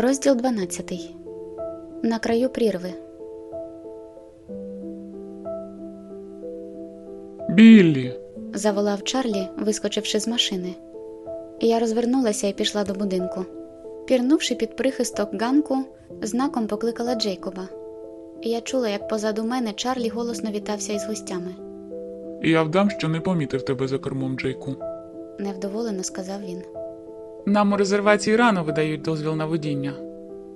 Розділ 12. На краю прірви. Біллі, заволав Чарлі, вискочивши з машини. Я розвернулася і пішла до будинку. Пірнувши під прихисток ганку, знаком покликала Джейкоба. Я чула, як позаду мене Чарлі голосно вітався із гостями. я вдам, що не помітив тебе за кермом, Джейку. Невдоволено сказав він. Нам у резервації рано видають дозвіл на водіння.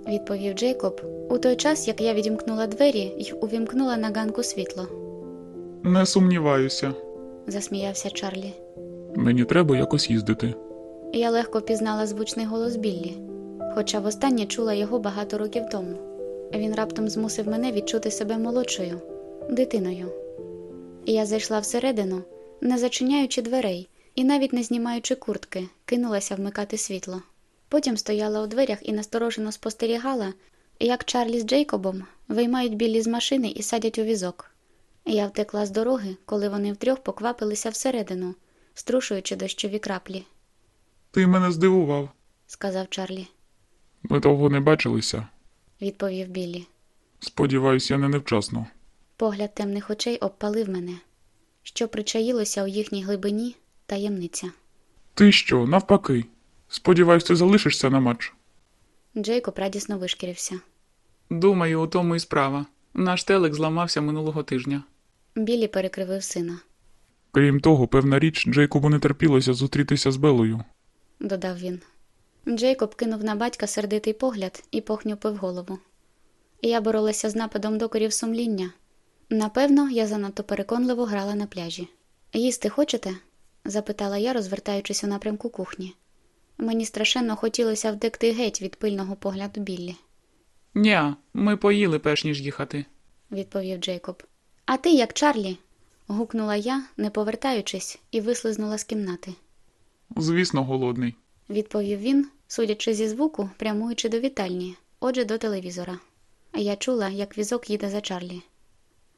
Відповів Джейкоб у той час, як я відімкнула двері й увімкнула на ганку світло. Не сумніваюся. Засміявся Чарлі. Мені треба якось їздити. Я легко пізнала звучний голос Біллі, хоча востаннє чула його багато років тому. Він раптом змусив мене відчути себе молодшою, дитиною. Я зайшла всередину, не зачиняючи дверей і навіть не знімаючи куртки, кинулася вмикати світло. Потім стояла у дверях і насторожено спостерігала, як Чарлі з Джейкобом виймають білі з машини і садять у візок. Я втекла з дороги, коли вони втрьох поквапилися всередину, струшуючи дощові краплі, Ти мене здивував. сказав Чарлі. Ми довго не бачилися. відповів Біллі. Сподіваюсь, я не невчасно. Погляд темних очей обпалив мене, що причаїлося у їхній глибині таємниця. Ти що, навпаки? Сподіваюсь, ти залишишся на матч. Джейкоб радісно вишкірився. Думаю, у тому і справа. Наш телек зламався минулого тижня. Біллі перекривив сина, Крім того, певна річ, Джейкобу не терпілося зустрітися з Белою. додав він. Джейкоб кинув на батька сердитий погляд і похнюпив голову. Я боролася з нападом докорів сумління. Напевно, я занадто переконливо грала на пляжі. Їсти хочете? Запитала я, розвертаючись у напрямку кухні. Мені страшенно хотілося вдекти геть від пильного погляду Біллі. Ня, ми поїли перш ніж їхати. відповів Джейкоб. А ти як Чарлі? гукнула я, не повертаючись, і вислизнула з кімнати. Звісно, голодний. Відповів він, судячи зі звуку, прямуючи до вітальні, отже, до телевізора. Я чула, як візок їде за Чарлі.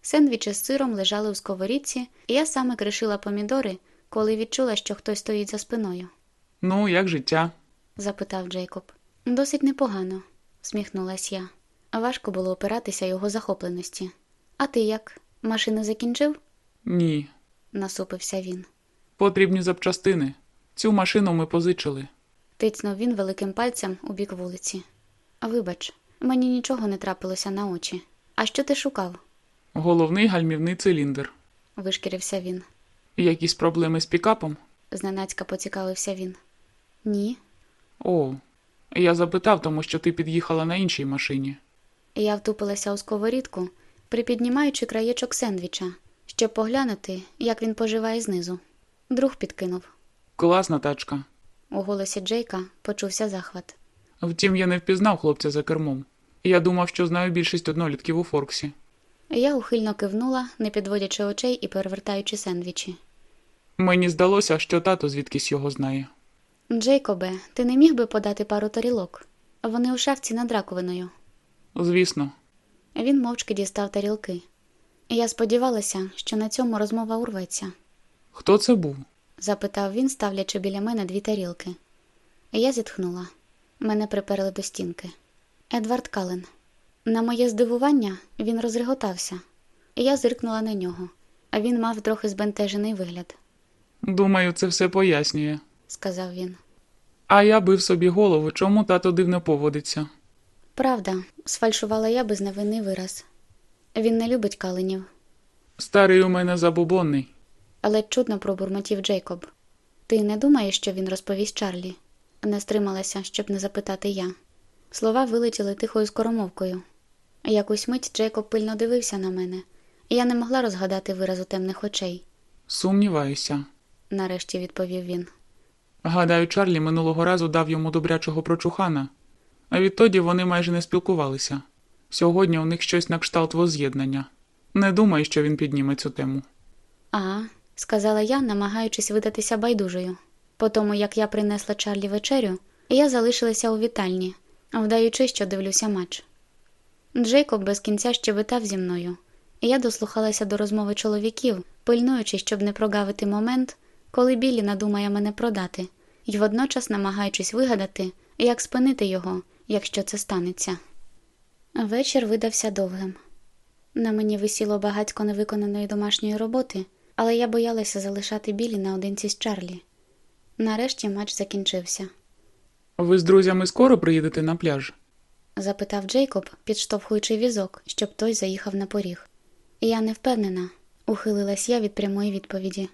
Сендвічі з сиром лежали у сковорідці, і я саме кришила помідори, коли відчула, що хтось стоїть за спиною. Ну, як життя? запитав Джейкоб. Досить непогано, всміхнулась я. Важко було опиратися його захопленості. А ти як? Машину закінчив? Ні. насупився він. Потрібні запчастини. Цю машину ми позичили. Тицнув він великим пальцем у бік вулиці. Вибач, мені нічого не трапилося на очі. А що ти шукав? Головний гальмівний циліндр. вишкірився він. Якісь проблеми з пікапом? Зненацька поцікавився він. Ні. О, я запитав, тому що ти під'їхала на іншій машині. Я втупилася у сковорідку, припіднімаючи краєчок сендвіча, щоб поглянути, як він поживає знизу. Друг підкинув. Класна тачка. У голосі Джейка почувся захват. Втім, я не впізнав хлопця за кермом. Я думав, що знаю більшість однолітків у Форксі. Я ухильно кивнула, не підводячи очей і перевертаючи сендвічі. Мені здалося, що тато звідкись його знає. Джейкобе, ти не міг би подати пару тарілок? Вони у шафці над раковиною. Звісно, Він мовчки дістав тарілки. Я сподівалася, що на цьому розмова урветься, хто це був? запитав він, ставлячи біля мене дві тарілки. Я зітхнула. Мене приперли до стінки. Едвард Кален. На моє здивування він розреготався. Я зиркнула на нього, а він мав трохи збентежений вигляд, Думаю, це все пояснює. сказав він. А я бив собі голову, чому тато дивно поводиться. Правда, сфальшувала я безневинний вираз. Він не любить каленів, Старий у мене забобонний. але чудно пробурмотів Джейкоб. Ти не думаєш, що він розповість Чарлі? Не стрималася, щоб не запитати я. Слова вилетіли тихою скоромовкою. Якусь мить Джейкоб пильно дивився на мене, і я не могла розгадати виразу темних очей, Сумніваюся. нарешті відповів він. Гадаю, Чарлі минулого разу дав йому добрячого прочухана, а відтоді вони майже не спілкувалися. Сьогодні у них щось на кшталт воз'єднання. Не думаю, що він підніме цю тему. А, сказала я, намагаючись видатися байдужою. По тому, як я принесла Чарлі вечерю, я залишилася у вітальні, вдаючи, що дивлюся матч. Джейкоб без кінця щебетав зі мною, і я дослухалася до розмови чоловіків, пильнуючи, щоб не прогавити момент, коли Біллі надумає мене продати, і водночас намагаючись вигадати, як спинити його, якщо це станеться. Вечір видався довгим. На мені висіло багатько невиконаної домашньої роботи, але я боялася залишати білі наодинці з Чарлі. Нарешті матч закінчився. Ви з друзями скоро приїдете на пляж? Запитав Джейкоб, підштовхуючи візок, щоб той заїхав на поріг. Я не впевнена, ухилилась я від прямої відповіді,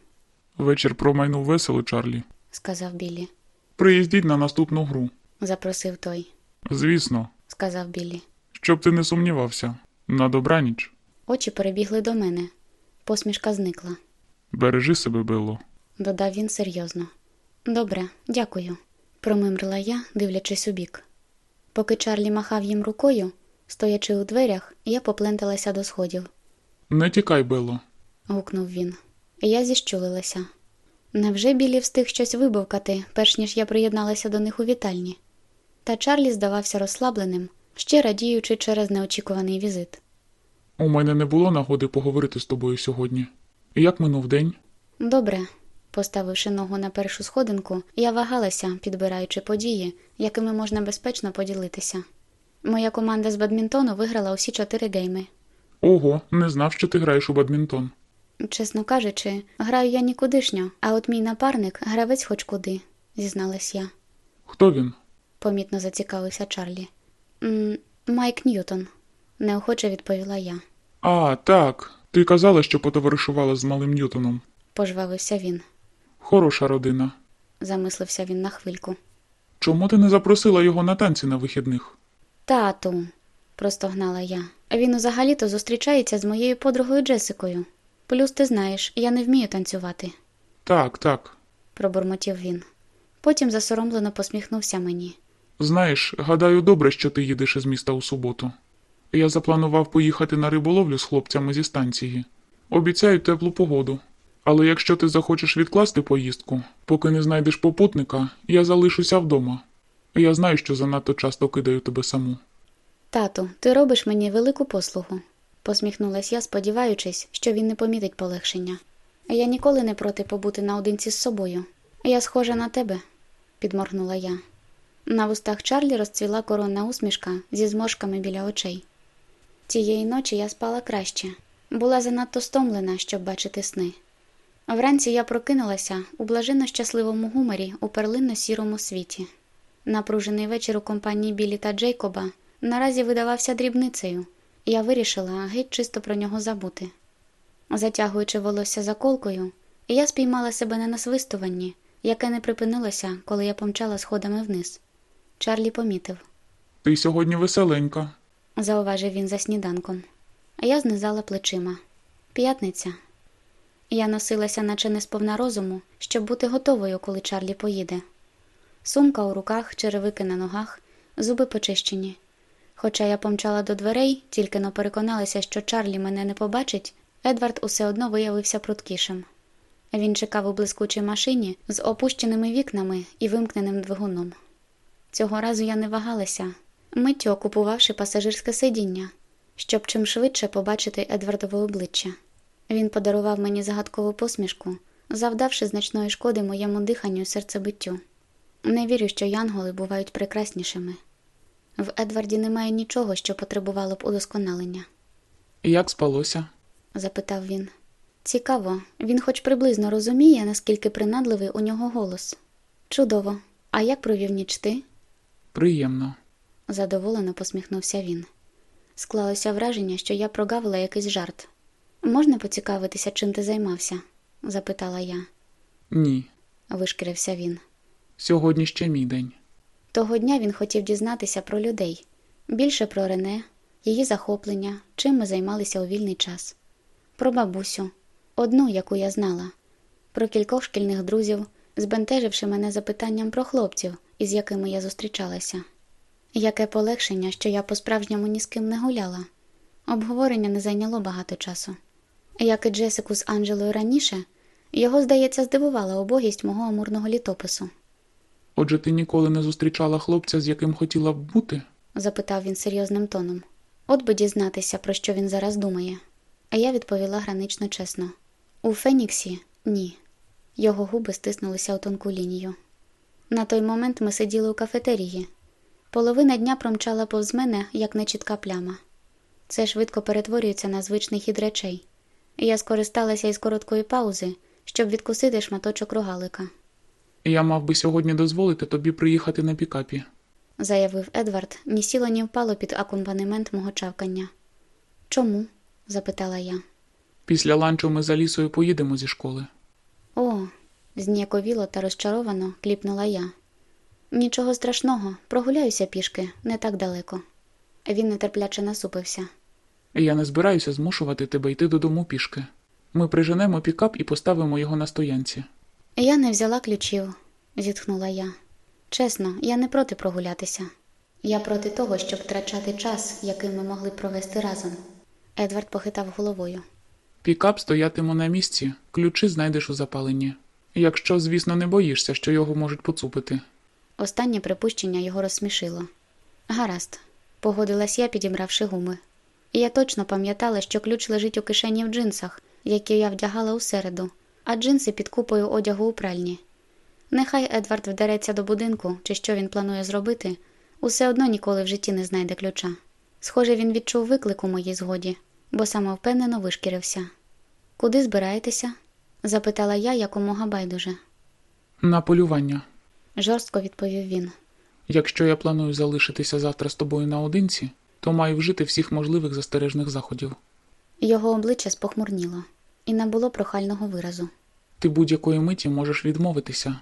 Вечір промайнув весело, Чарлі. сказав Біллі. Приїздіть на наступну гру. Запросив той, Звісно, сказав Біллі. щоб ти не сумнівався. На добраніч. Очі перебігли до мене. Посмішка зникла. Бережи себе, Белло. додав він серйозно. Добре, дякую, промимрила я, дивлячись у бік. Поки Чарлі махав їм рукою, стоячи у дверях, я попленталася до сходів. Не тікай, Белло. гукнув він. Я зіщулилася. Невже Білі встиг щось вибавкати, перш ніж я приєдналася до них у вітальні? Та Чарлі здавався розслабленим, ще радіючи через неочікуваний візит. У мене не було нагоди поговорити з тобою сьогодні. Як минув день? Добре. Поставивши ногу на першу сходинку, я вагалася, підбираючи події, якими можна безпечно поділитися. Моя команда з бадмінтону виграла усі чотири гейми. Ого, не знав, що ти граєш у бадмінтон. Чесно кажучи, граю я нікудишньо, а от мій напарник гравець хоч куди, зізналась я. Хто він? помітно зацікавився Чарлі. «М, Майк Ньютон, неохоче відповіла я. А, так. Ти казала, що потоваришувала з малим Ньютоном. Пожвавився він. Хороша родина. Замислився він на хвильку. Чому ти не запросила його на танці на вихідних? Тату, простогнала я. Він взагалі-то зустрічається з моєю подругою Джесикою. Плюс ти знаєш, я не вмію танцювати, Так, так. пробурмотів він. Потім засоромлено посміхнувся мені. Знаєш, гадаю, добре, що ти їдеш із міста у суботу. Я запланував поїхати на риболовлю з хлопцями зі станції. Обіцяю теплу погоду. Але якщо ти захочеш відкласти поїздку, поки не знайдеш попутника, я залишуся вдома. Я знаю, що занадто часто кидаю тебе саму. Тату, ти робиш мені велику послугу, посміхнулась я, сподіваючись, що він не помітить полегшення. Я ніколи не проти побути наодинці з собою. Я схожа на тебе, підморгнула я. На вустах Чарлі розцвіла коронна усмішка зі зморшками біля очей. Тієї ночі я спала краще, була занадто стомлена, щоб бачити сни. Вранці я прокинулася у блаженно щасливому гуморі у перлинно сірому світі. Напружений вечір у компанії Білі та Джейкоба наразі видавався дрібницею, я вирішила геть чисто про нього забути. Затягуючи волосся заколкою, я спіймала себе на насвистуванні, яке не припинилося, коли я помчала сходами вниз. Чарлі помітив, Ти сьогодні веселенька. зауважив він за сніданком. Я знизала плечима. П'ятниця. Я носилася, наче не сповна розуму, щоб бути готовою, коли Чарлі поїде. Сумка у руках, черевики на ногах, зуби почищені. Хоча я помчала до дверей, тільки но переконалася, що Чарлі мене не побачить, Едвард усе одно виявився пруткішим. Він чекав у блискучій машині з опущеними вікнами і вимкненим двигуном. Цього разу я не вагалася, миттю окупувавши пасажирське сидіння, щоб чим швидше побачити Едвардове обличчя. Він подарував мені загадкову посмішку, завдавши значної шкоди моєму диханню і серцебиттю. Не вірю, що янголи бувають прекраснішими. В Едварді немає нічого, що потребувало б удосконалення, Як спалося? запитав він. Цікаво, він хоч приблизно розуміє, наскільки принадливий у нього голос. Чудово. А як провів ніч ти? Приємно. задоволено посміхнувся він. Склалося враження, що я прогавила якийсь жарт. Можна поцікавитися, чим ти займався? запитала я. Ні. Вишкірився він. Сьогодні ще мій день. Того дня він хотів дізнатися про людей, більше про Рене, її захоплення, чим ми займалися у вільний час, про бабусю, одну, яку я знала, про кількох шкільних друзів, збентеживши мене запитанням про хлопців, із якими я зустрічалася. Яке полегшення, що я по-справжньому ні з ким не гуляла. Обговорення не зайняло багато часу. Як і Джесику з Анджелою раніше, його, здається, здивувала убогість мого амурного літопису. Отже, ти ніколи не зустрічала хлопця, з яким хотіла б бути? запитав він серйозним тоном. От би дізнатися, про що він зараз думає. А я відповіла гранично чесно. У Феніксі ні. Його губи стиснулися у тонку лінію. На той момент ми сиділи у кафетерії. Половина дня промчала повз мене, як нечітка пляма. Це швидко перетворюється на звичний хід речей. Я скористалася із короткої паузи, щоб відкусити шматочок рогалика, Я мав би сьогодні дозволити тобі приїхати на пікапі. заявив Едвард, ні сіло, ні впало під акомпанемент мого чавкання. Чому? запитала я. Після ланчу ми за лісою поїдемо зі школи. О, зніяковіло та розчаровано кліпнула я. Нічого страшного, прогуляюся пішки, не так далеко. Він нетерпляче насупився. Я не збираюся змушувати тебе йти додому пішки. Ми приженемо пікап і поставимо його на стоянці. Я не взяла ключів, зітхнула я. Чесно, я не проти прогулятися. Я проти того, щоб втрачати час, який ми могли провести разом. Едвард похитав головою. Пікап стоятиме на місці, ключі знайдеш у запаленні. Якщо, звісно, не боїшся, що його можуть поцупити. Останнє припущення його розсмішило. Гаразд, погодилась я, підібравши гуми. І я точно пам'ятала, що ключ лежить у кишені в джинсах, які я вдягала у середу, а джинси під купою одягу у пральні. Нехай Едвард вдареться до будинку, чи що він планує зробити, усе одно ніколи в житті не знайде ключа. Схоже, він відчув виклик у моїй згоді, бо самовпевнено вишкірився. Куди збираєтеся? запитала я якомога байдуже. На полювання. Жорстко відповів він. Якщо я планую залишитися завтра з тобою наодинці, то маю вжити всіх можливих застережних заходів. Його обличчя спохмурніло і набуло прохального виразу. Ти будь-якої миті можеш відмовитися.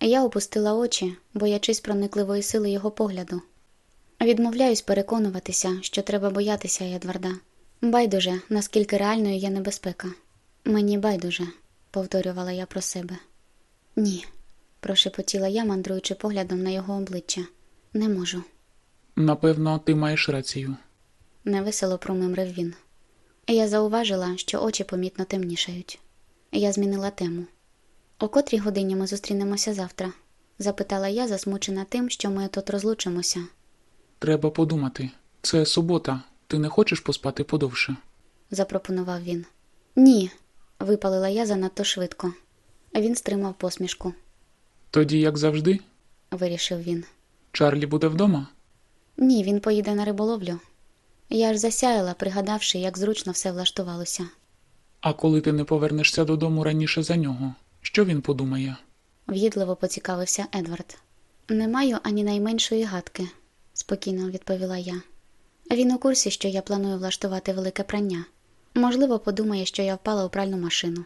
Я опустила очі, боячись проникливої сили його погляду. Відмовляюсь переконуватися, що треба боятися Едварда. Байдуже, наскільки реальною є небезпека. Мені байдуже, повторювала я про себе. Ні, прошепотіла я, мандруючи поглядом на його обличчя. Не можу. Напевно, ти маєш рацію. невесело промимрив він. Я зауважила, що очі помітно темнішають. Я змінила тему. О котрій годині ми зустрінемося завтра? запитала я, засмучена тим, що ми тут розлучимося. Треба подумати. Це субота. Ти не хочеш поспати подовше? запропонував він. Ні, випалила я занадто швидко. Він стримав посмішку, Тоді, як завжди, вирішив він. Чарлі буде вдома? Ні, він поїде на риболовлю. Я аж засяяла, пригадавши, як зручно все влаштувалося. А коли ти не повернешся додому раніше за нього, що він подумає? В'їдливо поцікавився Едвард. Не маю ані найменшої гадки, спокійно відповіла я. Він у курсі, що я планую влаштувати велике прання. Можливо, подумає, що я впала у пральну машину.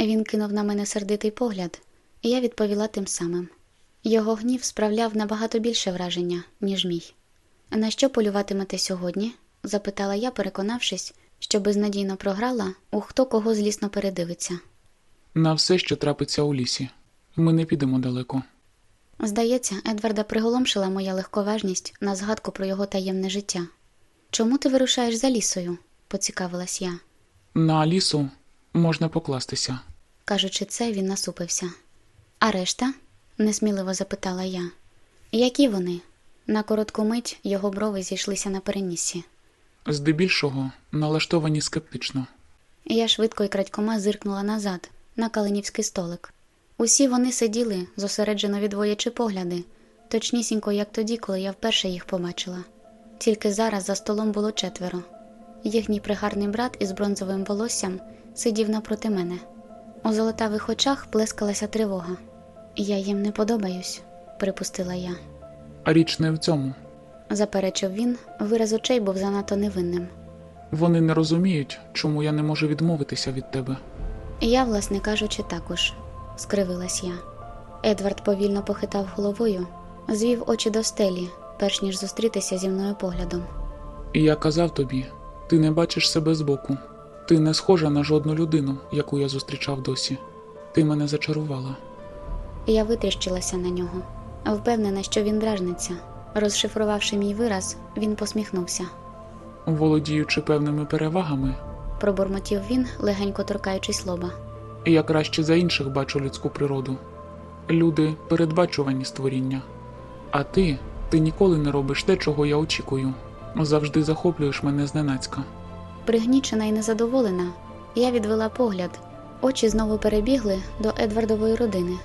Він кинув на мене сердитий погляд, і я відповіла тим самим. Його гнів справляв набагато більше враження, ніж мій. На що полюватимете сьогодні? запитала я, переконавшись, що безнадійно програла, у хто кого злісно передивиться. На все, що трапиться у лісі. Ми не підемо далеко. Здається, Едварда приголомшила моя легковажність на згадку про його таємне життя. Чому ти вирушаєш за лісою? поцікавилась я. На лісу можна покластися. Кажучи це, він насупився. А решта? несміливо запитала я. Які вони? На коротку мить його брови зійшлися на переніссі. Здебільшого налаштовані скептично. Я швидко і крадькома зиркнула назад, на калинівський столик. Усі вони сиділи, зосереджено відводячи погляди, точнісінько, як тоді, коли я вперше їх побачила. Тільки зараз за столом було четверо. Їхній пригарний брат із бронзовим волоссям сидів напроти мене. У золотавих очах плескалася тривога. Я їм не подобаюсь, припустила я. А річ не в цьому. Заперечив він, вираз очей був занадто невинним. Вони не розуміють, чому я не можу відмовитися від тебе. Я, власне кажучи, також скривилась я. Едвард повільно похитав головою, звів очі до стелі, перш ніж зустрітися зі мною поглядом. І я казав тобі, ти не бачиш себе збоку. Ти не схожа на жодну людину, яку я зустрічав досі. Ти мене зачарувала. Я витріщилася на нього, впевнена, що він дражниться. Розшифрувавши мій вираз, він посміхнувся. Володіючи певними перевагами, Пробурмотів він, легенько торкаючись лоба. я краще за інших бачу людську природу. Люди передбачувані створіння. А ти, ти ніколи не робиш те, чого я очікую. Завжди захоплюєш мене зненацька. Пригнічена і незадоволена, я відвела погляд. Очі знову перебігли до Едвардової родини.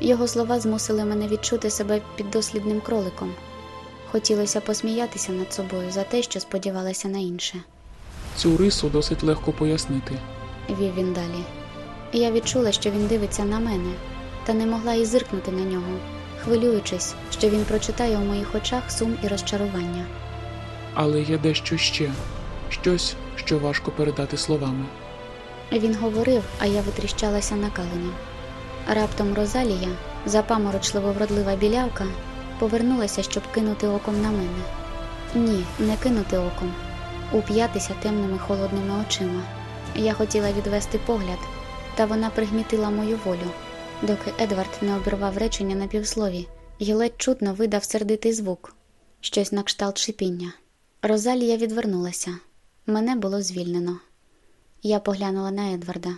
Його слова змусили мене відчути себе піддослідним кроликом. Хотілося посміятися над собою за те, що сподівалася на інше. Цю рису досить легко пояснити. Вів він далі. Я відчула, що він дивиться на мене, та не могла і зиркнути на нього, хвилюючись, що він прочитає у моїх очах сум і розчарування. Але є дещо ще щось, що важко передати словами. Він говорив, а я витріщалася на калині. Раптом Розалія, запаморочливо вродлива білявка, повернулася, щоб кинути оком на мене. Ні, не кинути оком, уп'ятися темними холодними очима. Я хотіла відвести погляд, та вона пригнітила мою волю, доки Едвард не обірвав речення на півслові і ледь чутно видав сердитий звук, щось на кшталт шипіння. Розалія відвернулася. Мене було звільнено. Я поглянула на Едварда.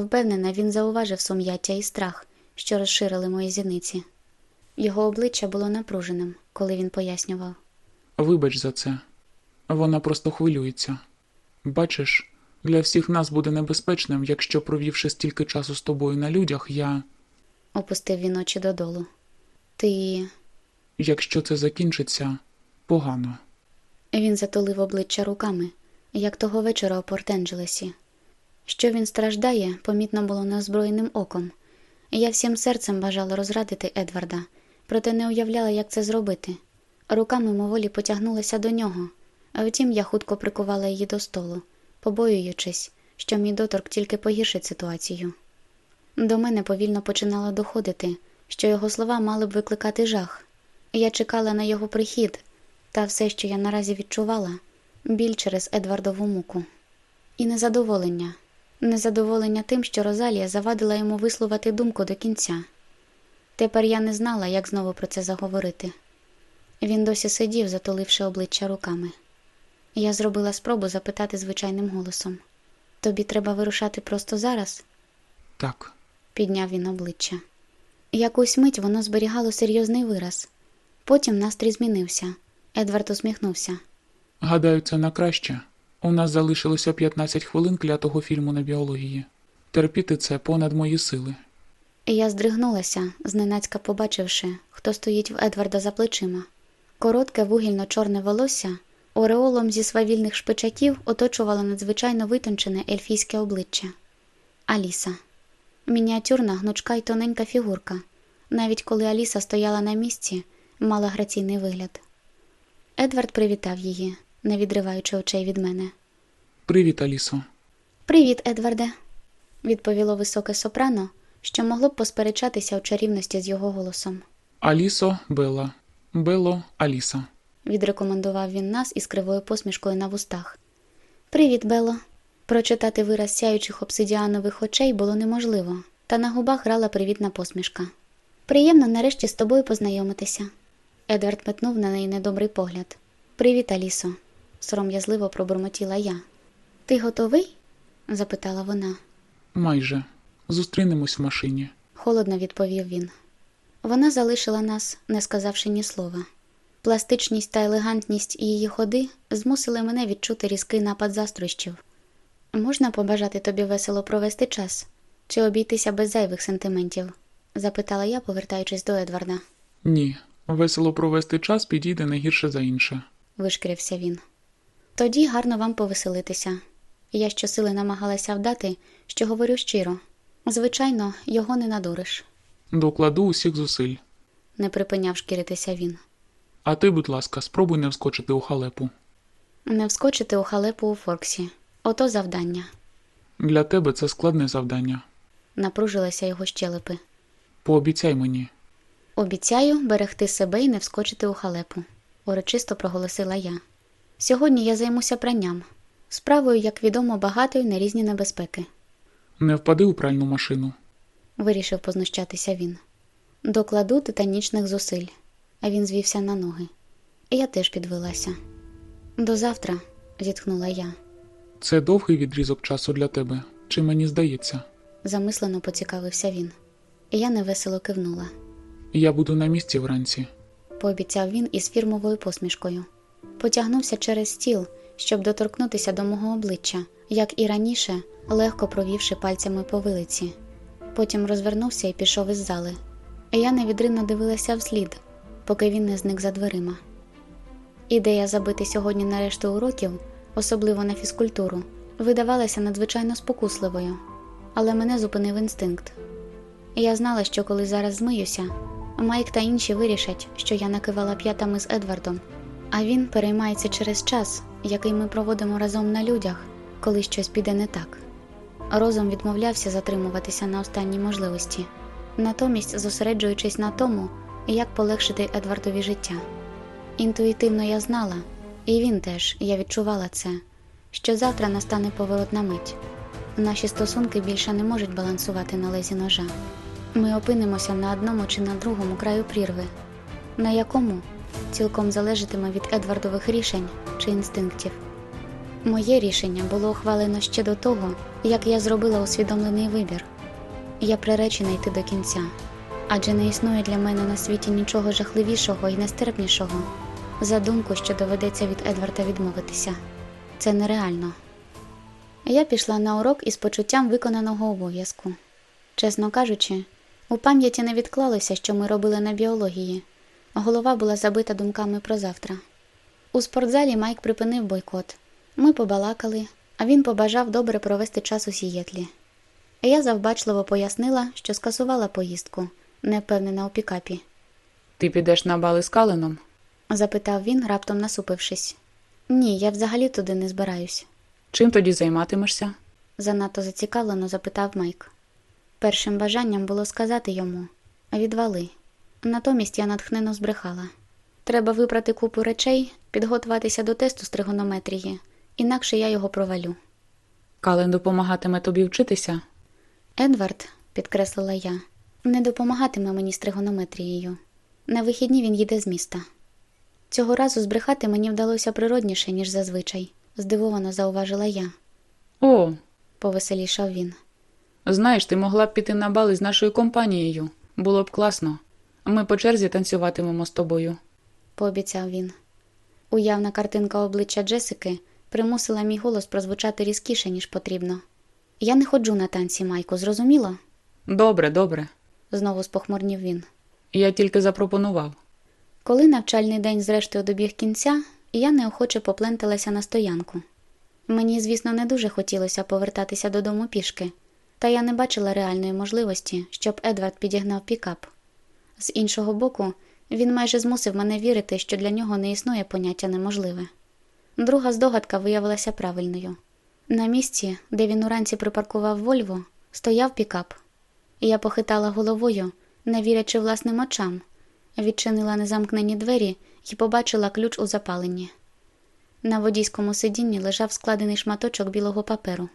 Впевнена, він зауважив сум'яття і страх, що розширили мої зіниці. Його обличчя було напруженим, коли він пояснював. Вибач за це. Вона просто хвилюється. Бачиш, для всіх нас буде небезпечним, якщо, провівши стільки часу з тобою на людях, я. Опустив він очі додолу. Ти. Якщо це закінчиться, погано. Він затулив обличчя руками, як того вечора у Порт-Енджелесі. Що він страждає, помітно було неозброєним оком. Я всім серцем бажала розрадити Едварда, проте не уявляла, як це зробити. Рука мимоволі потягнулася до нього, а втім я хутко прикувала її до столу, побоюючись, що мій доторк тільки погіршить ситуацію. До мене повільно починало доходити, що його слова мали б викликати жах. Я чекала на його прихід, та все, що я наразі відчувала, біль через Едвардову муку. І незадоволення, незадоволення тим, що Розалія завадила йому висловити думку до кінця. Тепер я не знала, як знову про це заговорити. Він досі сидів, затуливши обличчя руками. Я зробила спробу запитати звичайним голосом Тобі треба вирушати просто зараз? Так, підняв він обличчя. Якусь мить воно зберігало серйозний вираз. Потім настрій змінився. Едвард усміхнувся. гадаю, це на краще. У нас залишилося 15 хвилин клятого фільму на біології. Терпіти це понад мої сили. Я здригнулася, зненацька побачивши, хто стоїть в Едварда за плечима. Коротке вугільно-чорне волосся ореолом зі свавільних шпичаків оточувало надзвичайно витончене ельфійське обличчя. Аліса. Мініатюрна, гнучка й тоненька фігурка. Навіть коли Аліса стояла на місці, мала граційний вигляд. Едвард привітав її, не відриваючи очей від мене. Привіт, Алісо. Привіт, Едварде, відповіло високе сопрано, що могло б посперечатися у чарівності з його голосом. Алісо, Белла. Бело, Аліса. Відрекомендував він нас із кривою посмішкою на вустах. Привіт, Бело. Прочитати вираз сяючих обсидіанових очей було неможливо, та на губах грала привітна посмішка. Приємно нарешті з тобою познайомитися. Едвард метнув на неї недобрий погляд. Привіт, Алісо, сором'язливо пробурмотіла я. Ти готовий? запитала вона. Майже. Зустрінемось в машині. холодно відповів він. Вона залишила нас, не сказавши ні слова. Пластичність та елегантність її ходи змусили мене відчути різкий напад застрощів. Можна побажати тобі весело провести час чи обійтися без зайвих сентиментів? запитала я, повертаючись до Едварда. Ні, весело провести час підійде не гірше за інше. вишкірився він. Тоді гарно вам повеселитися. Я щосили намагалася вдати, що говорю щиро. Звичайно, його не надуриш, Докладу усіх зусиль. не припиняв шкіритися він. А ти, будь ласка, спробуй не вскочити у халепу. Не вскочити у халепу у Форксі. Ото завдання. Для тебе це складне завдання. Напружилися його щелепи. Пообіцяй мені. Обіцяю берегти себе і не вскочити у халепу, урочисто проголосила я. Сьогодні я займуся пранням, справою, як відомо, багатою на різні небезпеки, Не впади у пральну машину. вирішив познущатися він. Докладу титанічних зусиль, а він звівся на ноги. І я теж підвелася. До завтра, зітхнула я. Це довгий відрізок часу для тебе, чи мені здається? Замислено поцікавився він. І я невесело кивнула. Я буду на місці вранці. пообіцяв він із фірмовою посмішкою. Потягнувся через стіл, щоб доторкнутися до мого обличчя, як і раніше, легко провівши пальцями по вилиці. Потім розвернувся і пішов із зали. Я невідривно дивилася вслід, поки він не зник за дверима. Ідея забити сьогодні на решту уроків, особливо на фізкультуру, видавалася надзвичайно спокусливою, але мене зупинив інстинкт. Я знала, що коли зараз змиюся, Майк та інші вирішать, що я накивала п'ятами з Едвардом, а він переймається через час, який ми проводимо разом на людях, коли щось піде не так. Розум відмовлявся затримуватися на останній можливості, натомість зосереджуючись на тому, як полегшити Едвардові життя. Інтуїтивно я знала, і він теж, я відчувала це, що завтра настане поворотна мить. Наші стосунки більше не можуть балансувати на лезі ножа. Ми опинимося на одному чи на другому краю прірви, на якому цілком залежатиме від Едвардових рішень чи інстинктів. Моє рішення було ухвалено ще до того, як я зробила усвідомлений вибір. Я приречена йти до кінця, адже не існує для мене на світі нічого жахливішого і нестерпнішого за думку, що доведеться від Едварда відмовитися. Це нереально. Я пішла на урок із почуттям виконаного обов'язку. Чесно кажучи, у пам'яті не відклалося, що ми робили на біології. Голова була забита думками про завтра. У спортзалі Майк припинив бойкот. Ми побалакали, а він побажав добре провести час у Сієтлі. Я завбачливо пояснила, що скасувала поїздку, не впевнена у пікапі. Ти підеш на бали з Каленом? запитав він, раптом насупившись. Ні, я взагалі туди не збираюсь. Чим тоді займатимешся? занадто зацікавлено запитав Майк. Першим бажанням було сказати йому відвали. Натомість я натхнено збрехала. Треба випрати купу речей, підготуватися до тесту з тригонометрії, інакше я його провалю. Кален допомагатиме тобі вчитися? Едвард, підкреслила я, не допомагатиме мені з тригонометрією. На вихідні він їде з міста. Цього разу збрехати мені вдалося природніше, ніж зазвичай, здивовано зауважила я. О, Повеселішав він. знаєш, ти могла б піти на бали з нашою компанією. Було б класно. Ми по черзі танцюватимемо з тобою. пообіцяв він. Уявна картинка обличчя Джесики примусила мій голос прозвучати різкіше, ніж потрібно. Я не ходжу на танці, Майку, зрозуміло? Добре, добре. знову спохмурнів він. Я тільки запропонував. Коли навчальний день зрештою добіг кінця, я неохоче попленталася на стоянку. Мені, звісно, не дуже хотілося повертатися додому пішки, та я не бачила реальної можливості, щоб Едвард підігнав пікап. З іншого боку, він майже змусив мене вірити, що для нього не існує поняття неможливе. Друга здогадка виявилася правильною. На місці, де він уранці припаркував Вольво, стояв пікап. Я похитала головою, не вірячи власним очам, відчинила незамкнені двері і побачила ключ у запаленні. На водійському сидінні лежав складений шматочок білого паперу.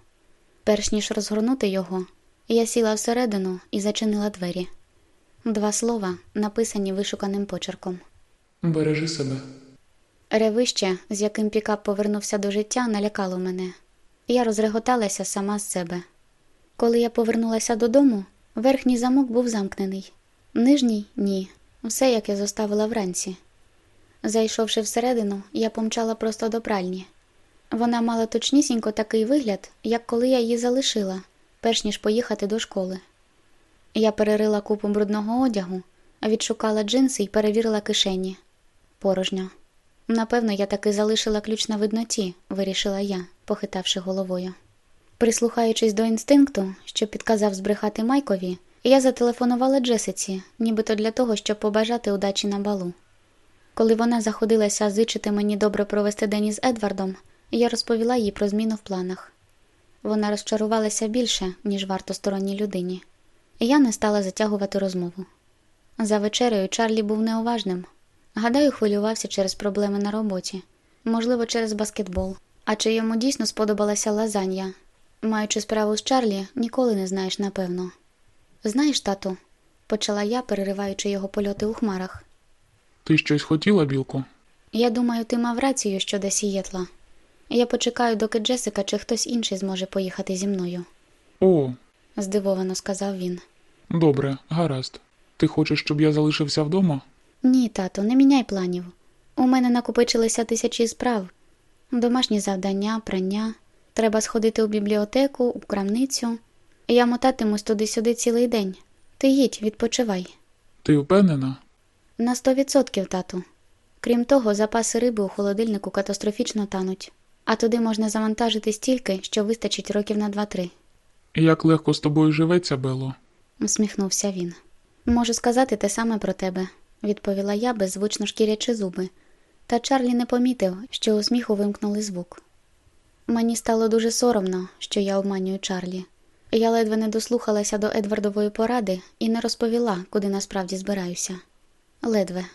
Перш ніж розгорнути його, я сіла всередину і зачинила двері. Два слова, написані вишуканим почерком. Бережи себе. Ревище, з яким пікап повернувся до життя, налякало мене. Я розреготалася сама з себе. Коли я повернулася додому, верхній замок був замкнений, нижній ні. Все, як я зоставила вранці. Зайшовши всередину, я помчала просто до пральні. Вона мала точнісінько такий вигляд, як коли я її залишила, перш ніж поїхати до школи. Я перерила купу брудного одягу, відшукала джинси і перевірила кишені. Порожньо. Напевно, я таки залишила ключ на видноті, вирішила я, похитавши головою. Прислухаючись до інстинкту, що підказав збрехати Майкові, я зателефонувала Джесиці, нібито для того, щоб побажати удачі на балу. Коли вона заходилася зичити мені добре провести день із Едвардом, я розповіла їй про зміну в планах. Вона розчарувалася більше, ніж варто сторонній людині, я не стала затягувати розмову. За вечерею Чарлі був неуважним. Гадаю, хвилювався через проблеми на роботі, можливо, через баскетбол. А чи йому дійсно сподобалася лазанья? Маючи справу з Чарлі, ніколи не знаєш напевно. Знаєш, тату, почала я, перериваючи його польоти у хмарах. Ти щось хотіла, білко? Я думаю, ти мав рацію щодо Сієтла. Я почекаю, доки Джесика чи хтось інший зможе поїхати зі мною, О, здивовано сказав він. добре, гаразд. Ти хочеш, щоб я залишився вдома? Ні, тато, не міняй планів. У мене накопичилися тисячі справ. Домашні завдання, прання. Треба сходити у бібліотеку, у крамницю. Я мотатимусь туди-сюди цілий день. Ти їдь, відпочивай. Ти впевнена? На сто відсотків, тату. Крім того, запаси риби у холодильнику катастрофічно тануть, а туди можна завантажити стільки, що вистачить років на два-три. Як легко з тобою живеться, Бело. усміхнувся він. Можу сказати те саме про тебе, відповіла я, беззвучно шкірячи зуби. Та Чарлі не помітив, що у сміху вимкнули звук. Мені стало дуже соромно, що я обманюю Чарлі. Я ледве не дослухалася до Едвардової поради і не розповіла, куди насправді збираюся. Ледве.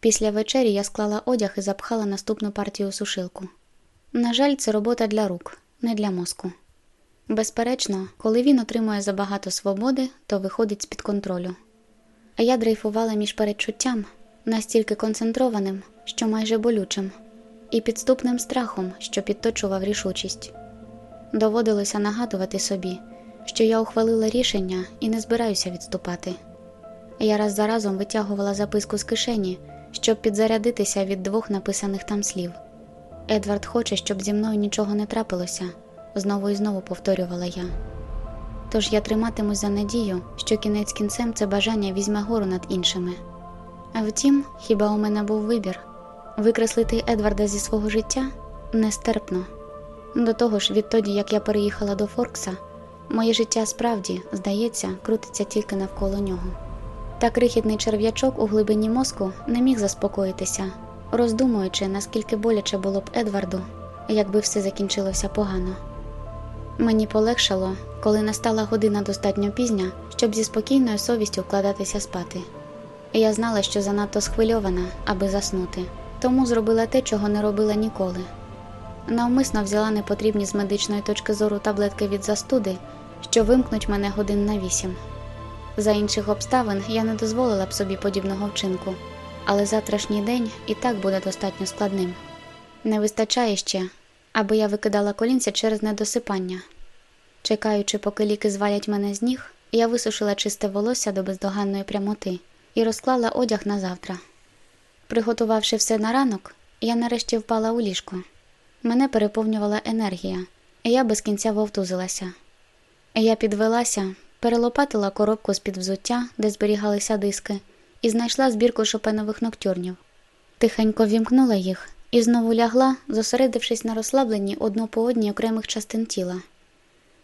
Після вечері я склала одяг і запхала наступну партію сушилку. На жаль, це робота для рук, не для мозку. Безперечно, коли він отримує забагато свободи, то виходить з-під контролю. А я дрейфувала між передчуттям, настільки концентрованим, що майже болючим, і підступним страхом, що підточував рішучість. Доводилося нагадувати собі, що я ухвалила рішення і не збираюся відступати. Я раз за разом витягувала записку з кишені, щоб підзарядитися від двох написаних там слів. Едвард хоче, щоб зі мною нічого не трапилося, знову і знову повторювала я. Тож я триматимусь за надію, що кінець кінцем це бажання візьме гору над іншими. А втім, хіба у мене був вибір викреслити Едварда зі свого життя нестерпно. До того ж, відтоді, як я переїхала до Форкса, моє життя справді, здається, крутиться тільки навколо нього. Та крихітний черв'ячок у глибині мозку не міг заспокоїтися, роздумуючи, наскільки боляче було б Едварду, якби все закінчилося погано. Мені полегшало, коли настала година достатньо пізня, щоб зі спокійною совістю вкладатися спати. Я знала, що занадто схвильована, аби заснути, тому зробила те, чого не робила ніколи. Навмисно взяла непотрібні з медичної точки зору таблетки від застуди, що вимкнуть мене годин на вісім. За інших обставин я не дозволила б собі подібного вчинку, але завтрашній день і так буде достатньо складним. Не вистачає ще, аби я викидала колінця через недосипання. Чекаючи, поки ліки звалять мене з ніг, я висушила чисте волосся до бездоганної прямоти і розклала одяг на завтра. Приготувавши все на ранок, я нарешті впала у ліжко. Мене переповнювала енергія, і я без кінця вовтузилася. Я підвелася, перелопатила коробку з-під взуття, де зберігалися диски, і знайшла збірку шопенових ноктюрнів. Тихенько вімкнула їх і знову лягла, зосередившись на розслабленні одну по одній окремих частин тіла.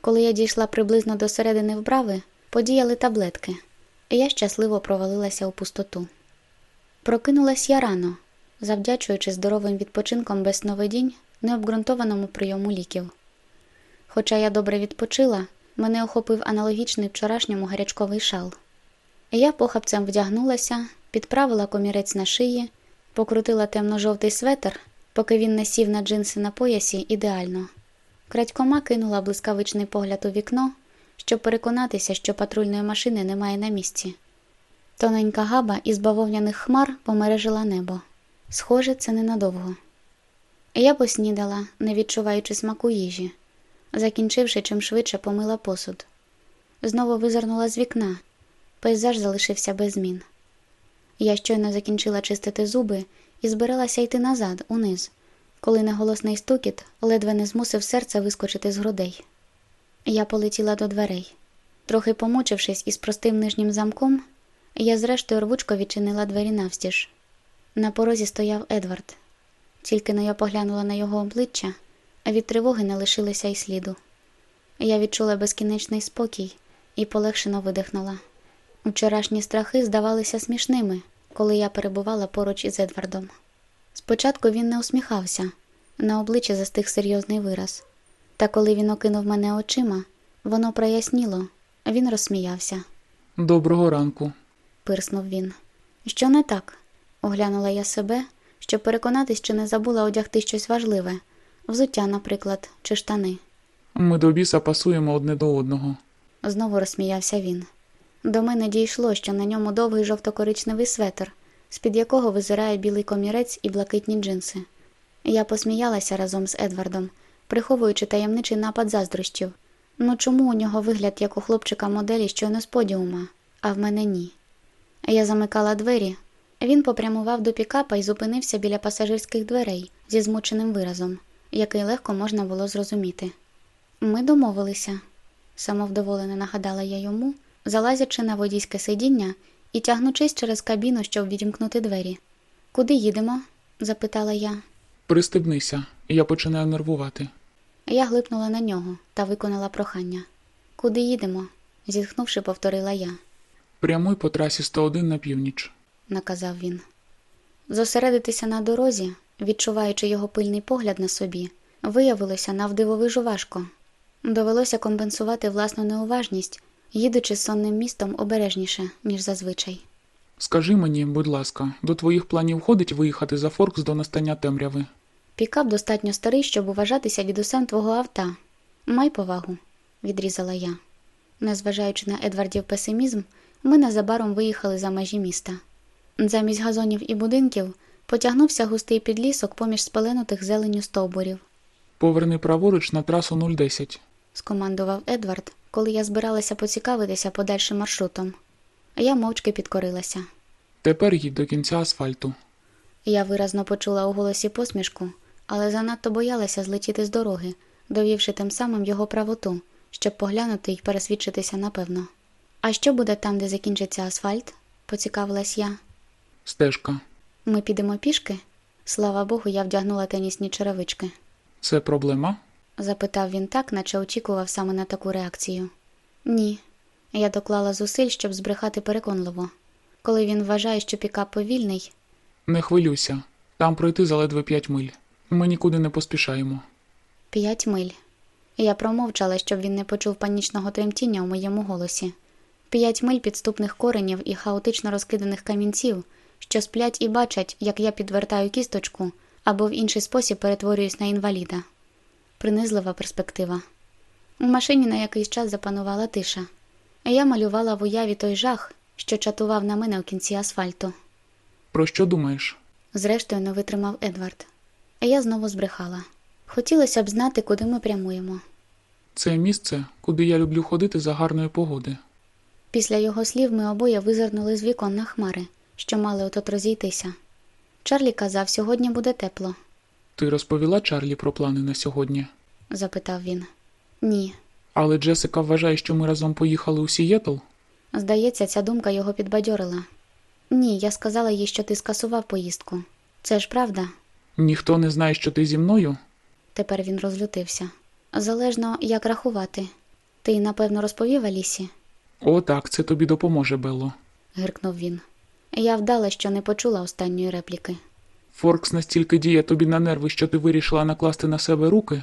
Коли я дійшла приблизно до середини вбрави, подіяли таблетки, і я щасливо провалилася у пустоту. Прокинулась я рано, завдячуючи здоровим відпочинком без сновидінь необґрунтованому прийому ліків. Хоча я добре відпочила, мене охопив аналогічний вчорашньому гарячковий шал. Я похапцем вдягнулася, підправила комірець на шиї, покрутила темно-жовтий светр, поки він не сів на джинси на поясі ідеально. Крадькома кинула блискавичний погляд у вікно, щоб переконатися, що патрульної машини немає на місці. Тоненька габа із бавовняних хмар помережила небо. Схоже, це ненадовго. Я поснідала, не відчуваючи смаку їжі. Закінчивши, чим швидше помила посуд. Знову визирнула з вікна. Пейзаж залишився без змін. Я щойно закінчила чистити зуби і збиралася йти назад, униз, коли неголосний стукіт ледве не змусив серце вискочити з грудей. Я полетіла до дверей. Трохи помучившись із простим нижнім замком, я зрештою рвучко відчинила двері навстіж. На порозі стояв Едвард. Тільки но я поглянула на його обличчя, а від тривоги не лишилося й сліду. Я відчула безкінечний спокій і полегшено видихнула. Вчорашні страхи здавалися смішними, коли я перебувала поруч із Едвардом. Спочатку він не усміхався, на обличчі застиг серйозний вираз. Та коли він окинув мене очима, воно проясніло, він розсміявся. Доброго ранку. Пирснув він. Що не так? Оглянула я себе, щоб переконатись, чи не забула одягти щось важливе взуття, наприклад, чи штани. Ми до біса пасуємо одне до одного. Знову розсміявся він. До мене дійшло, що на ньому довгий жовто-коричневий светр, з-під якого визирає білий комірець і блакитні джинси. Я посміялася разом з Едвардом, приховуючи таємничий напад заздрощів. Ну чому у нього вигляд як у хлопчика моделі щойно з подіума, а в мене ні. Я замикала двері. Він попрямував до пікапа і зупинився біля пасажирських дверей зі змученим виразом, який легко можна було зрозуміти. Ми домовилися, самовдоволено нагадала я йому, залазячи на водійське сидіння і тягнучись через кабіну, щоб відімкнути двері. Куди їдемо? запитала я. Пристебнися, я починаю нервувати. Я глипнула на нього та виконала прохання. Куди їдемо? зітхнувши, повторила я, Прямуй по трасі 101 на північ. наказав він. Зосередитися на дорозі, відчуваючи його пильний погляд на собі, виявилося навдивовижу важко. Довелося компенсувати власну неуважність, їдучи сонним містом обережніше, ніж зазвичай. Скажи мені, будь ласка, до твоїх планів входить виїхати за Форкс до настання темряви. Пікап достатньо старий, щоб вважатися дідусем твого авто. Май повагу, відрізала я. Незважаючи на Едвардів песимізм, ми незабаром виїхали за межі міста. Замість газонів і будинків потягнувся густий підлісок поміж спеленутих зеленню стовбурів, Поверни праворуч на трасу 010. Скомандував Едвард, коли я збиралася поцікавитися подальшим маршрутом. Я мовчки підкорилася. Тепер їдь до кінця асфальту. Я виразно почула у голосі посмішку, але занадто боялася злетіти з дороги, довівши тим самим його правоту, щоб поглянути й пересвідчитися напевно. А що буде там, де закінчиться асфальт? поцікавилась я. Стежка. Ми підемо пішки? Слава Богу, я вдягнула тенісні черевички. Це проблема? Запитав він так, наче очікував саме на таку реакцію. Ні. Я доклала зусиль, щоб збрехати переконливо. Коли він вважає, що пікап повільний, Не хвилюйся. Там пройти заледве 5 миль. Ми нікуди не поспішаємо. П'ять миль. Я промовчала, щоб він не почув панічного тремтіння у моєму голосі. П'ять миль підступних коренів і хаотично розкиданих камінців, що сплять і бачать, як я підвертаю кісточку або в інший спосіб перетворююсь на інваліда. Принизлива перспектива. У машині на якийсь час запанувала тиша. Я малювала в уяві той жах, що чатував на мене у кінці асфальту. Про що думаєш? Зрештою, не витримав Едвард. а Я знову збрехала. Хотілося б знати, куди ми прямуємо. Це місце, куди я люблю ходити за гарної погоди. Після його слів ми обоє визирнули з вікон на хмари, що мали отот розійтися. Чарлі казав, сьогодні буде тепло, Ти розповіла Чарлі про плани на сьогодні. запитав він. Ні. Але Джесика вважає, що ми разом поїхали у Сієтл? Здається, ця думка його підбадьорила. Ні, я сказала їй, що ти скасував поїздку. Це ж правда. Ніхто не знає, що ти зі мною? Тепер він розлютився. Залежно, як рахувати. Ти, напевно, розповів Алісі? О, так, це тобі допоможе, Белло. гиркнув він. Я вдала, що не почула останньої репліки. Форкс настільки діє тобі на нерви, що ти вирішила накласти на себе руки?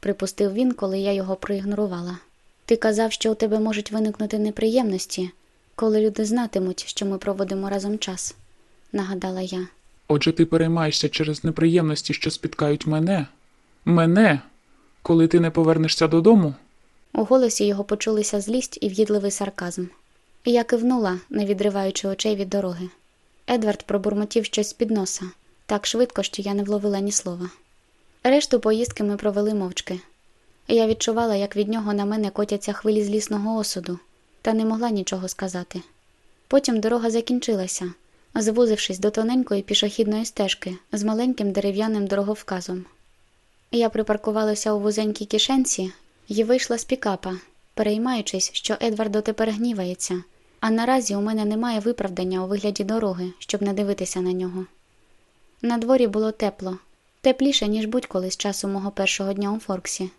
припустив він, коли я його проігнорувала. Ти казав, що у тебе можуть виникнути неприємності, коли люди знатимуть, що ми проводимо разом час, нагадала я. Отже, ти переймаєшся через неприємності, що спіткають мене? Мене? Коли ти не повернешся додому? У голосі його почулися злість і в'їдливий сарказм. Я кивнула, не відриваючи очей від дороги. Едвард пробурмотів щось з-під носа, так швидко, що я не вловила ні слова. Решту поїздки ми провели мовчки. Я відчувала, як від нього на мене котяться хвилі злісного осуду, та не могла нічого сказати. Потім дорога закінчилася, звузившись до тоненької пішохідної стежки з маленьким дерев'яним дороговказом. Я припаркувалася у вузенькій кишенці і вийшла з пікапа, переймаючись, що Едвард дотепер гнівається, а наразі у мене немає виправдання у вигляді дороги, щоб не дивитися на нього. На дворі було тепло, тепліше, ніж будь-коли з часу мого першого дня у Форксі.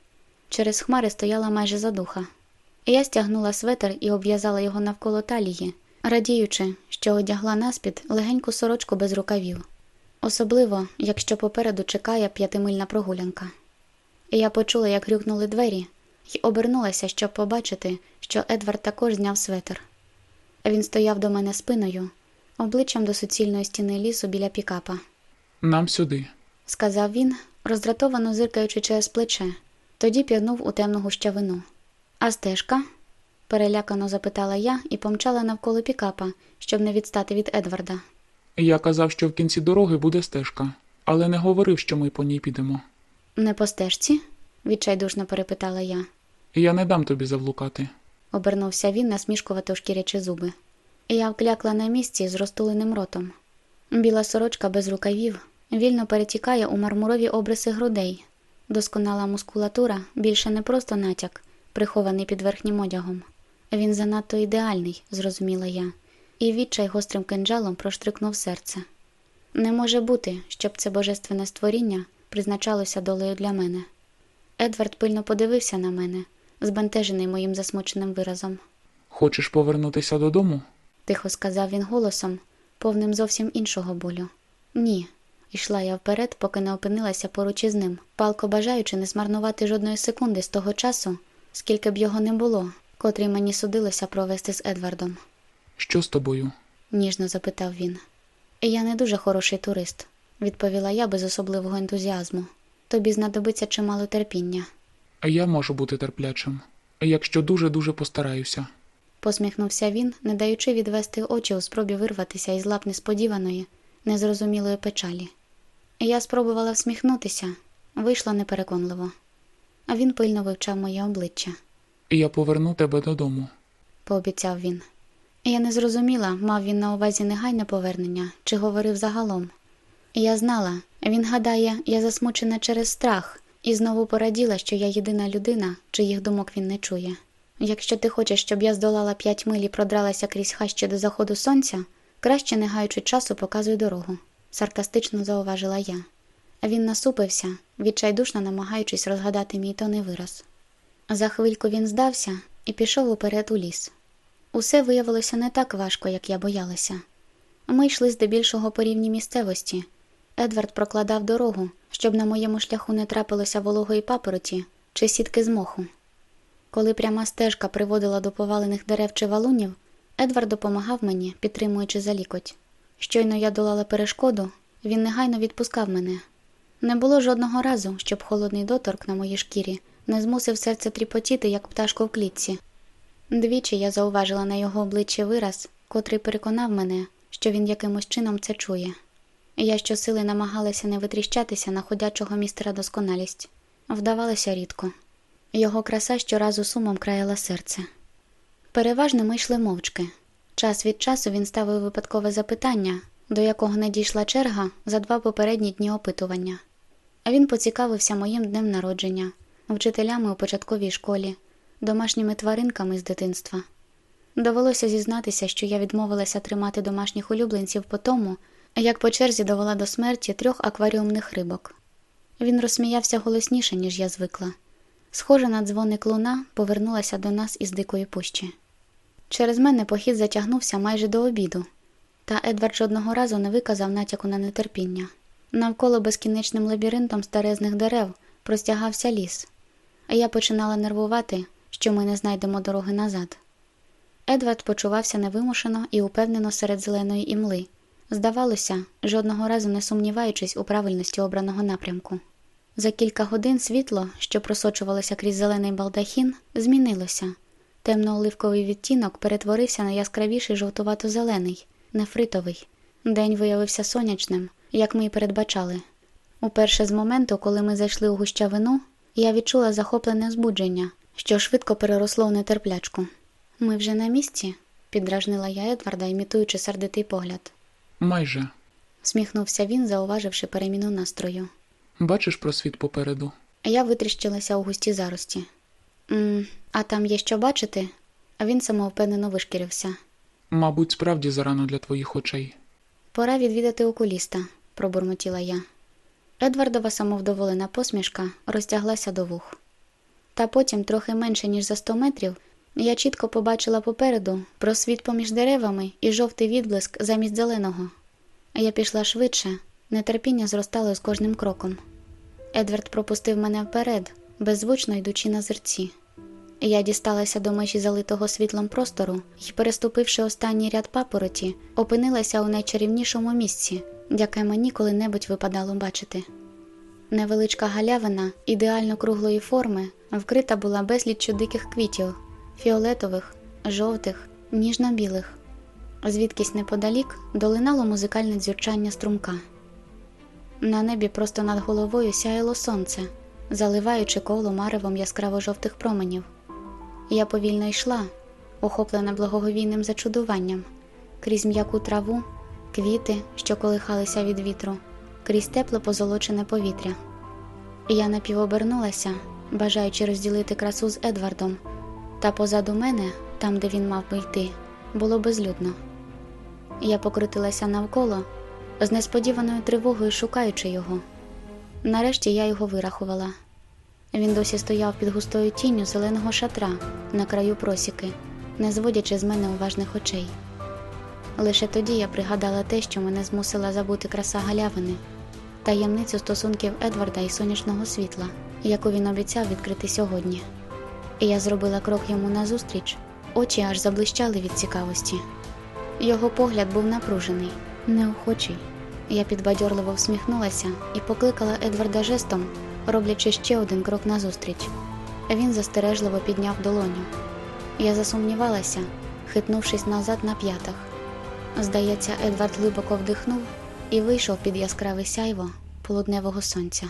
Через хмари стояла майже задуха. Я стягнула светр і обв'язала його навколо талії, радіючи, що одягла наспід легеньку сорочку без рукавів, особливо, якщо попереду чекає п'ятимильна прогулянка. Я почула, як грюкнули двері, і обернулася, щоб побачити, що Едвард також зняв светр. Він стояв до мене спиною, обличчям до суцільної стіни лісу біля пікапа. Нам сюди. Сказав він, роздратовано зиркаючи через плече, тоді пірнув у темну гущавину. А стежка? перелякано запитала я і помчала навколо пікапа, щоб не відстати від Едварда. Я казав, що в кінці дороги буде стежка, але не говорив, що ми по ній підемо. Не по стежці? відчайдушно перепитала я. Я не дам тобі завлукати. Обернувся він, насмішкувато шкірячи зуби. Я вклякла на місці з розтуленим ротом. Біла сорочка без рукавів вільно перетікає у мармурові обриси грудей. Досконала мускулатура більше не просто натяк, прихований під верхнім одягом. Він занадто ідеальний, зрозуміла я, і відчай гострим кинджалом проштрикнув серце. Не може бути, щоб це божественне створіння призначалося долею для мене. Едвард пильно подивився на мене, збентежений моїм засмученим виразом. Хочеш повернутися додому? Тихо сказав він голосом, повним зовсім іншого болю. Ні. Ішла я вперед, поки не опинилася поруч із ним, палко бажаючи не змарнувати жодної секунди з того часу, скільки б його не було, котрий мені судилося провести з Едвардом. Що з тобою? ніжно запитав він. Я не дуже хороший турист, відповіла я без особливого ентузіазму. Тобі знадобиться чимало терпіння. А я можу бути терплячим, якщо дуже-дуже постараюся. Посміхнувся він, не даючи відвести очі у спробі вирватися із лап несподіваної, незрозумілої печалі. Я спробувала всміхнутися, вийшло непереконливо. А він пильно вивчав моє обличчя, Я поверну тебе додому. пообіцяв він. Я не зрозуміла, мав він на увазі негайне повернення чи говорив загалом. Я знала, він гадає, я засмучена через страх, і знову пораділа, що я єдина людина, чиїх думок він не чує. Якщо ти хочеш, щоб я здолала п'ять миль і продралася крізь хащі до заходу сонця, краще, не гаючи часу, показуй дорогу, саркастично зауважила я. Він насупився, відчайдушно намагаючись розгадати мій тоний вираз. За хвильку він здався і пішов уперед у ліс. Усе виявилося не так важко, як я боялася. Ми йшли здебільшого по рівній місцевості. Едвард прокладав дорогу, щоб на моєму шляху не трапилося вологої папороті чи сітки з моху. Коли пряма стежка приводила до повалених дерев чи валунів, Едвард допомагав мені, підтримуючи за лікоть. Щойно я долала перешкоду, він негайно відпускав мене. Не було жодного разу, щоб холодний доторк на моїй шкірі не змусив серце тріпотіти, як пташку в клітці. Двічі я зауважила на його обличчі вираз, котрий переконав мене, що він якимось чином це чує. Я щосили намагалася не витріщатися на ходячого містера досконалість. Вдавалося рідко. Його краса щоразу сумом краяла серце. Переважно ми йшли мовчки. Час від часу він ставив випадкове запитання, до якого не дійшла черга за два попередні дні опитування. Він поцікавився моїм днем народження, вчителями у початковій школі, домашніми тваринками з дитинства. Довелося зізнатися, що я відмовилася тримати домашніх улюбленців по тому, як по черзі довела до смерті трьох акваріумних рибок. Він розсміявся голосніше, ніж я звикла. Схожа на дзвоник луна повернулася до нас із дикої пущі. Через мене похід затягнувся майже до обіду, та Едвард жодного разу не виказав натяку на нетерпіння. Навколо безкінечним лабіринтом старезних дерев простягався ліс, а я починала нервувати, що ми не знайдемо дороги назад. Едвард почувався невимушено і упевнено серед зеленої імли. Здавалося, жодного разу не сумніваючись у правильності обраного напрямку. За кілька годин світло, що просочувалося крізь зелений балдахін, змінилося. Темно-оливковий відтінок перетворився на яскравіший жовтувато-зелений, нефритовий. День виявився сонячним, як ми й передбачали. Уперше з моменту, коли ми зайшли у гущавину, я відчула захоплене збудження, що швидко переросло в нетерплячку. Ми вже на місці, підражнила я Едварда, імітуючи сердитий погляд. Майже. Сміхнувся він, зауваживши переміну настрою. Бачиш просвіт попереду? Я витріщилася у густі зарості. «М, а там є що бачити? А він самовпевнено вишкірився. Мабуть, справді зарано для твоїх очей. Пора відвідати окуліста, пробурмотіла я. Едвардова самовдоволена посмішка розтяглася до вух. Та потім, трохи менше, ніж за сто метрів, я чітко побачила попереду просвіт поміж деревами і жовтий відблиск замість зеленого. Я пішла швидше, нетерпіння зростало з кожним кроком. Едвард пропустив мене вперед, беззвучно йдучи на зерці. Я дісталася до межі залитого світлом простору і, переступивши останній ряд папороті, опинилася у найчарівнішому місці, яке мені коли-небудь випадало бачити. Невеличка галявина ідеально круглої форми вкрита була безліччю диких квітів фіолетових, жовтих, ніжно-білих. Звідкись неподалік долинало музикальне дзюрчання струмка. На небі просто над головою сяяло сонце, заливаючи коло маревом яскраво жовтих променів. Я повільно йшла, охоплена благоговійним зачудуванням, крізь м'яку траву, квіти, що колихалися від вітру, крізь тепле позолочене повітря. Я напівобернулася, бажаючи розділити красу з Едвардом, та позаду мене, там, де він мав би йти, було безлюдно. Я покрутилася навколо з несподіваною тривогою шукаючи його. Нарешті я його вирахувала. Він досі стояв під густою тінню зеленого шатра на краю просіки, не зводячи з мене уважних очей. Лише тоді я пригадала те, що мене змусила забути краса галявини, таємницю стосунків Едварда і сонячного світла, яку він обіцяв відкрити сьогодні. І я зробила крок йому назустріч, очі аж заблищали від цікавості. Його погляд був напружений, неохочий. Я підбадьорливо всміхнулася і покликала Едварда жестом, роблячи ще один крок назустріч. Він застережливо підняв долоню. Я засумнівалася, хитнувшись назад на п'ятах. Здається, Едвард глибоко вдихнув і вийшов під яскраве сяйво полудневого сонця.